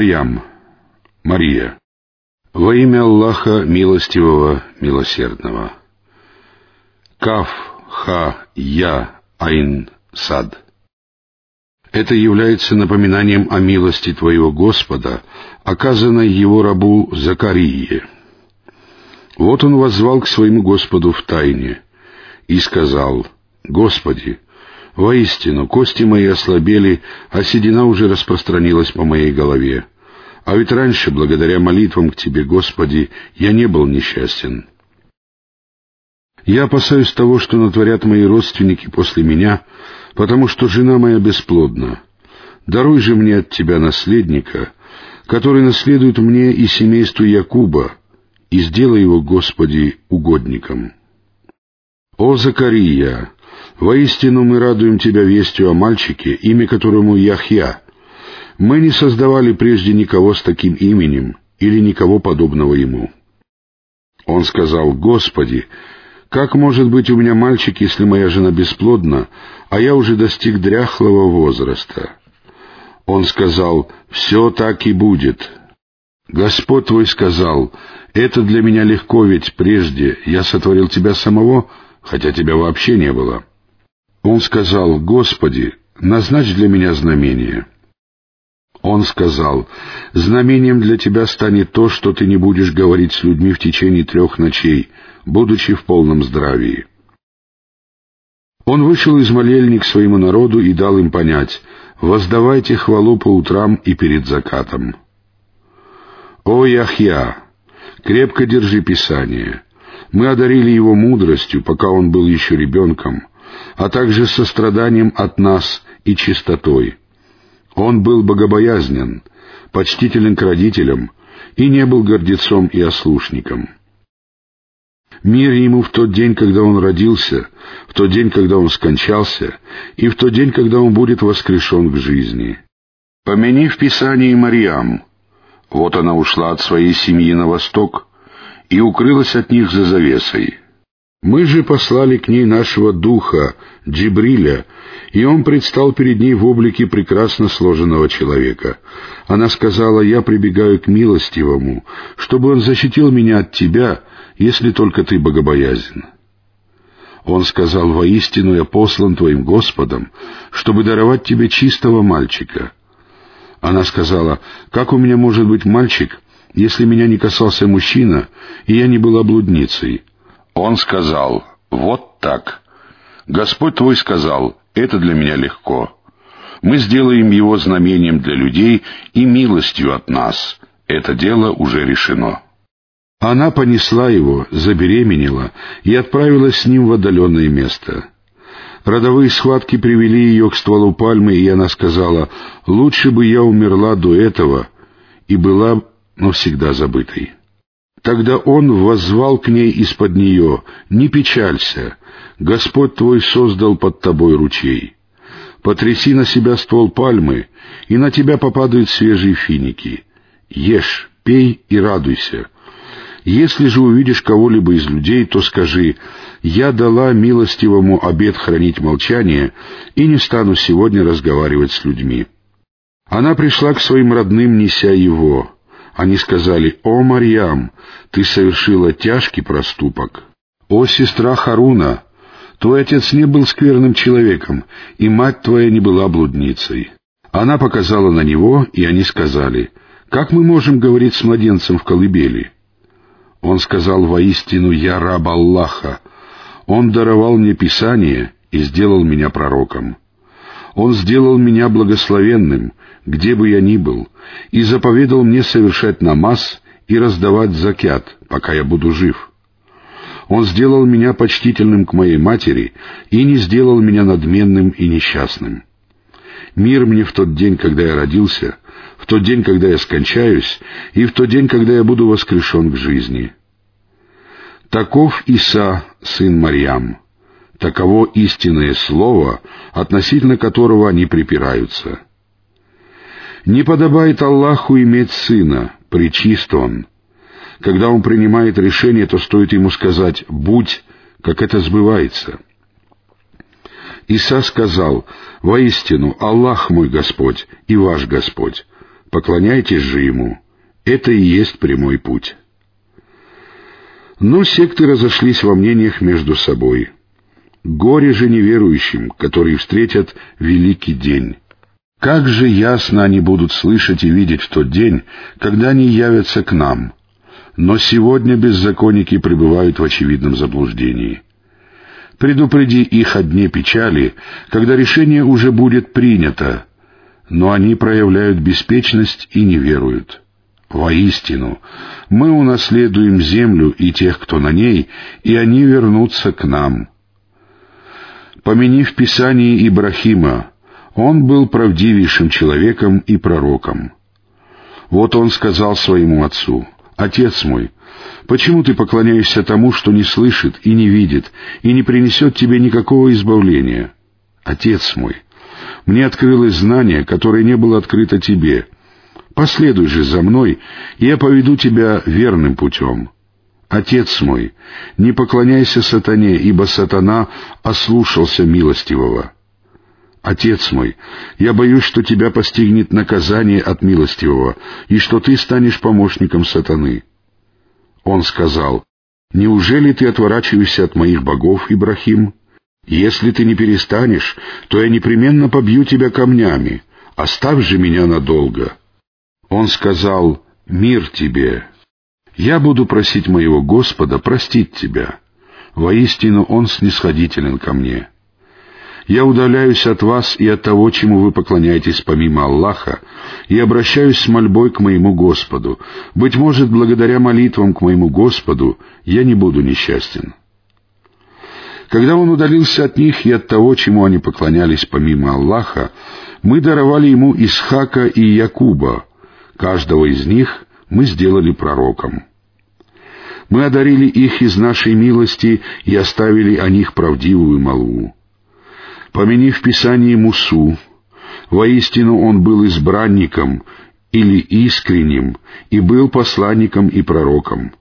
Марьям, Мария, во имя Аллаха Милостивого, Милосердного. Каф, Ха, Я, Айн, Сад. Это является напоминанием о милости Твоего Господа, оказанной Его рабу Закарии. Вот он воззвал к своему Господу в тайне и сказал, «Господи, воистину, кости мои ослабели, а седина уже распространилась по моей голове. А ведь раньше, благодаря молитвам к Тебе, Господи, я не был несчастен». Я опасаюсь того, что натворят мои родственники после меня, потому что жена моя бесплодна. Даруй же мне от тебя наследника, который наследует мне и семейству Якуба, и сделай его, Господи, угодником. О, Закария! Воистину мы радуем тебя вестью о мальчике, имя которому Яхья. Мы не создавали прежде никого с таким именем или никого подобного ему. Он сказал, «Господи, как может быть у меня мальчик, если моя жена бесплодна, а я уже достиг дряхлого возраста? Он сказал, «Все так и будет». Господь твой сказал, «Это для меня легко, ведь прежде я сотворил тебя самого, хотя тебя вообще не было». Он сказал, «Господи, назначь для меня знамение». Он сказал, «Знамением для тебя станет то, что ты не будешь говорить с людьми в течение трех ночей, будучи в полном здравии». Он вышел из молельни к своему народу и дал им понять, «Воздавайте хвалу по утрам и перед закатом». «О, Яхья! Крепко держи Писание. Мы одарили его мудростью, пока он был еще ребенком, а также состраданием от нас и чистотой» Он был богобоязнен, почтителен к родителям и не был гордецом и ослушником. Мир ему в тот день, когда он родился, в тот день, когда он скончался, и в тот день, когда он будет воскрешен к жизни. Помяни в Писании Мариам. Вот она ушла от своей семьи на восток и укрылась от них за завесой. Мы же послали к ней нашего духа, Джибриля, и он предстал перед ней в облике прекрасно сложенного человека. Она сказала, «Я прибегаю к милостивому, чтобы он защитил меня от тебя, если только ты богобоязен». Он сказал, «Воистину я послан твоим Господом, чтобы даровать тебе чистого мальчика». Она сказала, «Как у меня может быть мальчик, если меня не касался мужчина, и я не была блудницей?» Он сказал, «Вот так. Господь твой сказал, это для меня легко. Мы сделаем его знамением для людей и милостью от нас. Это дело уже решено». Она понесла его, забеременела и отправилась с ним в отдаленное место. Родовые схватки привели ее к стволу пальмы, и она сказала, «Лучше бы я умерла до этого и была навсегда забытой». Тогда он воззвал к ней из-под нее, «Не печалься, Господь твой создал под тобой ручей. Потряси на себя ствол пальмы, и на тебя попадают свежие финики. Ешь, пей и радуйся. Если же увидишь кого-либо из людей, то скажи, «Я дала милостивому обет хранить молчание и не стану сегодня разговаривать с людьми». Она пришла к своим родным, неся его. Они сказали, «О, Марьям, ты совершила тяжкий проступок». «О, сестра Харуна, твой отец не был скверным человеком, и мать твоя не была блудницей». Она показала на него, и они сказали, «Как мы можем говорить с младенцем в колыбели?» Он сказал, «Воистину, я раб Аллаха. Он даровал мне Писание и сделал меня пророком. Он сделал меня благословенным, где бы я ни был, и заповедал мне совершать намаз и раздавать закят, пока я буду жив. Он сделал меня почтительным к моей матери и не сделал меня надменным и несчастным. Мир мне в тот день, когда я родился, в тот день, когда я скончаюсь, и в тот день, когда я буду воскрешен к жизни. Таков Иса, сын Марьям. Таково истинное слово, относительно которого они припираются. Не подобает Аллаху иметь сына, причист он. Когда он принимает решение, то стоит ему сказать «будь», как это сбывается. Иса сказал, «Воистину, Аллах мой Господь и ваш Господь, Поклоняйтесь же ему. Это и есть прямой путь. Но секты разошлись во мнениях между собой. Горе же неверующим, которые встретят великий день. Как же ясно они будут слышать и видеть в тот день, когда они явятся к нам. Но сегодня беззаконники пребывают в очевидном заблуждении. Предупреди их о дне печали, когда решение уже будет принято, но они проявляют беспечность и не веруют. Воистину, мы унаследуем землю и тех, кто на ней, и они вернутся к нам. Помяни в Писании Ибрахима, он был правдивейшим человеком и пророком. Вот он сказал своему отцу, «Отец мой, почему ты поклоняешься тому, что не слышит и не видит, и не принесет тебе никакого избавления? Отец мой, мне открылось знание, которое не было открыто тебе. Последуй же за мной, и я поведу тебя верным путем». Отец мой, не поклоняйся сатане, ибо сатана ослушался милостивого. Отец мой, я боюсь, что тебя постигнет наказание от милостивого, и что ты станешь помощником сатаны. Он сказал, «Неужели ты отворачиваешься от моих богов, Ибрахим? Если ты не перестанешь, то я непременно побью тебя камнями. Оставь же меня надолго». Он сказал, «Мир тебе, я буду просить моего Господа простить тебя. Воистину Он снисходителен ко мне. Я удаляюсь от вас и от того, чему вы поклоняетесь помимо Аллаха, и обращаюсь с мольбой к моему Господу. Быть может, благодаря молитвам к моему Господу я не буду несчастен. Когда он удалился от них и от того, чему они поклонялись помимо Аллаха, мы даровали ему Исхака и Якуба. Каждого из них мы сделали пророком. Мы одарили их из нашей милости и оставили о них правдивую молву. Помяни в Писании Мусу, воистину он был избранником или искренним, и был посланником и пророком.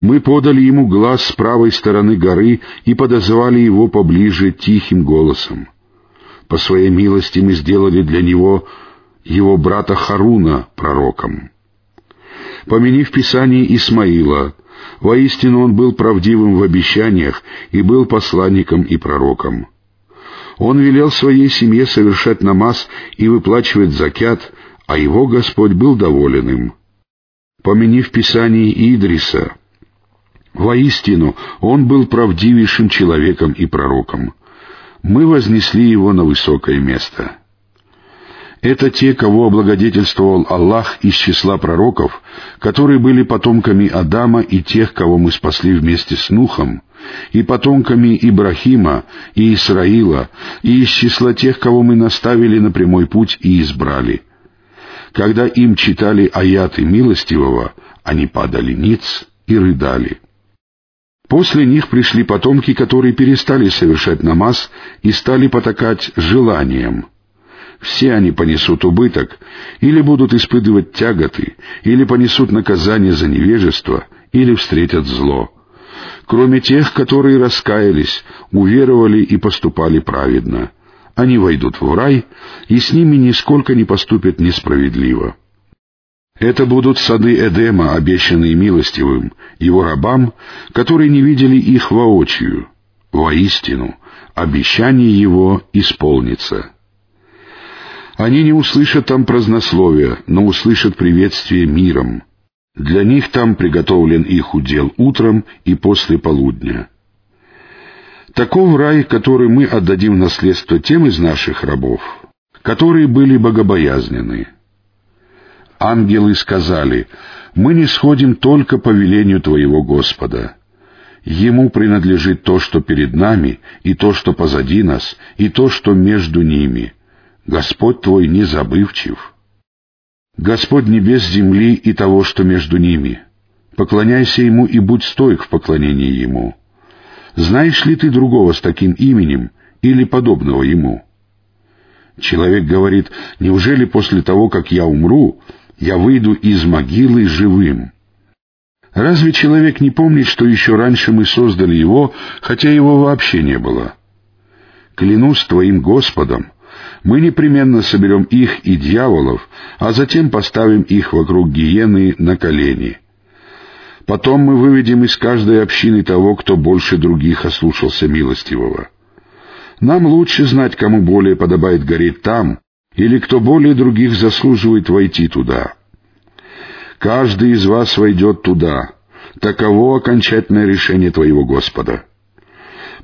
Мы подали ему глаз с правой стороны горы и подозвали его поближе тихим голосом. По своей милости мы сделали для него его брата Харуна пророком. Помяни в Писании Исмаила, Воистину он был правдивым в обещаниях и был посланником и пророком. Он велел своей семье совершать намаз и выплачивать закят, а его Господь был доволен им. Помяни в Писании Идриса. Воистину, он был правдивейшим человеком и пророком. Мы вознесли его на высокое место. Это те, кого облагодетельствовал Аллах из числа пророков, которые были потомками Адама и тех, кого мы спасли вместе с Нухом, и потомками Ибрахима и Исраила, и из числа тех, кого мы наставили на прямой путь и избрали. Когда им читали аяты милостивого, они падали ниц и рыдали. После них пришли потомки, которые перестали совершать намаз и стали потакать желанием — все они понесут убыток, или будут испытывать тяготы, или понесут наказание за невежество, или встретят зло. Кроме тех, которые раскаялись, уверовали и поступали праведно. Они войдут в рай, и с ними нисколько не поступят несправедливо. Это будут сады Эдема, обещанные милостивым, его рабам, которые не видели их воочию. Воистину, обещание его исполнится. Они не услышат там празднословия, но услышат приветствие миром. Для них там приготовлен их удел утром и после полудня. Таков рай, который мы отдадим в наследство тем из наших рабов, которые были богобоязнены. Ангелы сказали, «Мы не сходим только по велению Твоего Господа. Ему принадлежит то, что перед нами, и то, что позади нас, и то, что между ними» Господь твой не забывчив. Господь небес, земли и того, что между ними. Поклоняйся Ему и будь стойк в поклонении Ему. Знаешь ли ты другого с таким именем или подобного Ему? Человек говорит, неужели после того, как я умру, я выйду из могилы живым? Разве человек не помнит, что еще раньше мы создали его, хотя его вообще не было? Клянусь твоим Господом, мы непременно соберем их и дьяволов, а затем поставим их вокруг гиены на колени. Потом мы выведем из каждой общины того, кто больше других ослушался милостивого. Нам лучше знать, кому более подобает гореть там, или кто более других заслуживает войти туда. Каждый из вас войдет туда. Таково окончательное решение твоего Господа.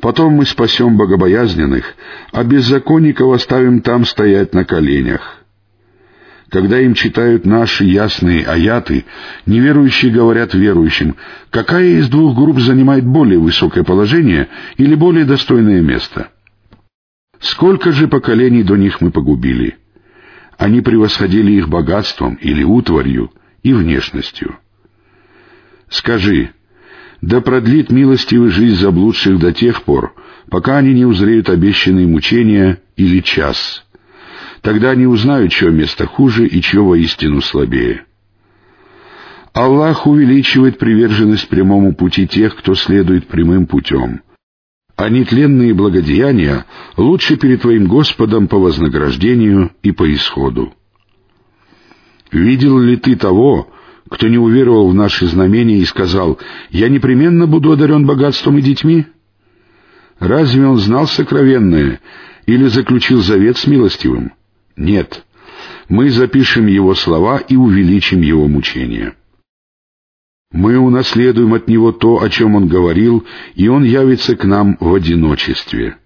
Потом мы спасем богобоязненных, а беззаконников оставим там стоять на коленях. Когда им читают наши ясные аяты, неверующие говорят верующим, какая из двух групп занимает более высокое положение или более достойное место. Сколько же поколений до них мы погубили? Они превосходили их богатством или утварью и внешностью. Скажи, да продлит милостивый жизнь заблудших до тех пор, пока они не узреют обещанные мучения или час. Тогда они узнают, чье место хуже и чье воистину слабее. Аллах увеличивает приверженность прямому пути тех, кто следует прямым путем. А нетленные благодеяния лучше перед Твоим Господом по вознаграждению и по исходу. Видел ли ты того, кто не уверовал в наши знамения и сказал, «Я непременно буду одарен богатством и детьми»? Разве он знал сокровенное или заключил завет с милостивым? Нет. Мы запишем его слова и увеличим его мучения. Мы унаследуем от него то, о чем он говорил, и он явится к нам в одиночестве.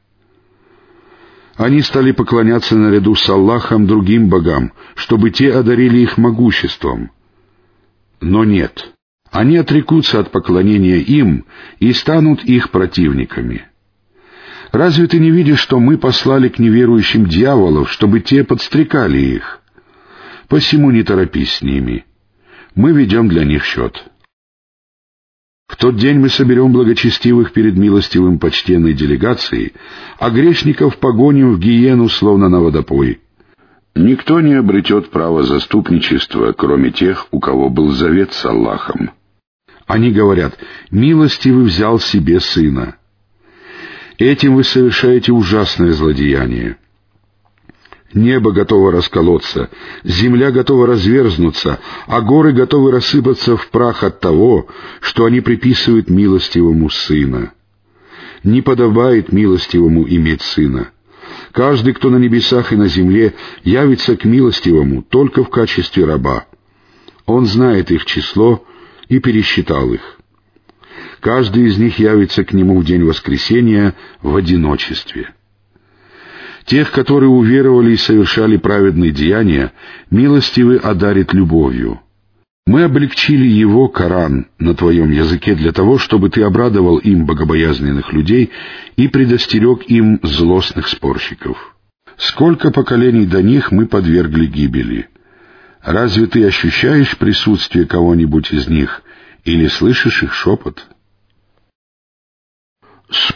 Они стали поклоняться наряду с Аллахом другим богам, чтобы те одарили их могуществом — но нет. Они отрекутся от поклонения им и станут их противниками. Разве ты не видишь, что мы послали к неверующим дьяволов, чтобы те подстрекали их? Посему не торопись с ними. Мы ведем для них счет. В тот день мы соберем благочестивых перед милостивым почтенной делегацией, а грешников погоним в гиену, словно на водопой. Никто не обретет право заступничества, кроме тех, у кого был завет с Аллахом. Они говорят, «Милостивый взял себе сына». Этим вы совершаете ужасное злодеяние. Небо готово расколоться, земля готова разверзнуться, а горы готовы рассыпаться в прах от того, что они приписывают милостивому сына. Не подобает милостивому иметь сына. Каждый, кто на небесах и на земле, явится к милостивому только в качестве раба. Он знает их число и пересчитал их. Каждый из них явится к нему в день воскресения в одиночестве. Тех, которые уверовали и совершали праведные деяния, милостивый одарит любовью — мы облегчили его, Коран, на твоем языке для того, чтобы ты обрадовал им богобоязненных людей и предостерег им злостных спорщиков. Сколько поколений до них мы подвергли гибели. Разве ты ощущаешь присутствие кого-нибудь из них или слышишь их шепот?»